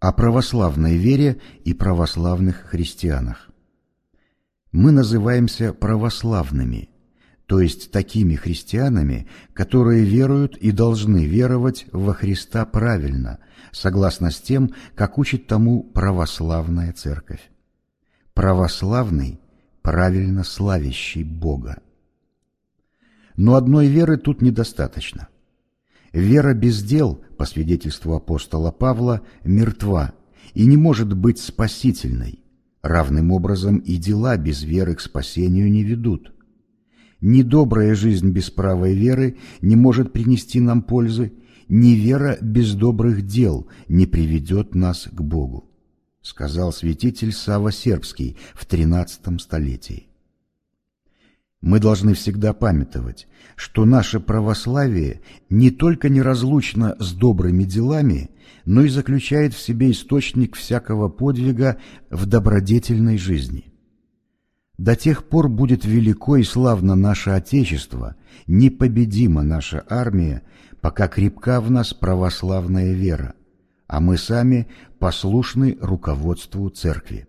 о православной вере и православных христианах. Мы называемся православными, то есть такими христианами, которые веруют и должны веровать во Христа правильно, согласно с тем, как учит тому православная церковь. Православный – правильно славящий Бога. Но одной веры тут недостаточно – Вера без дел, по свидетельству апостола Павла, мертва и не может быть спасительной. Равным образом и дела без веры к спасению не ведут. Ни добрая жизнь без правой веры не может принести нам пользы, ни вера без добрых дел не приведет нас к Богу, сказал святитель Сава Сербский в XIII столетии. Мы должны всегда памятовать, что наше православие не только неразлучно с добрыми делами, но и заключает в себе источник всякого подвига в добродетельной жизни. До тех пор будет велико и славно наше Отечество, непобедима наша армия, пока крепка в нас православная вера, а мы сами послушны руководству Церкви.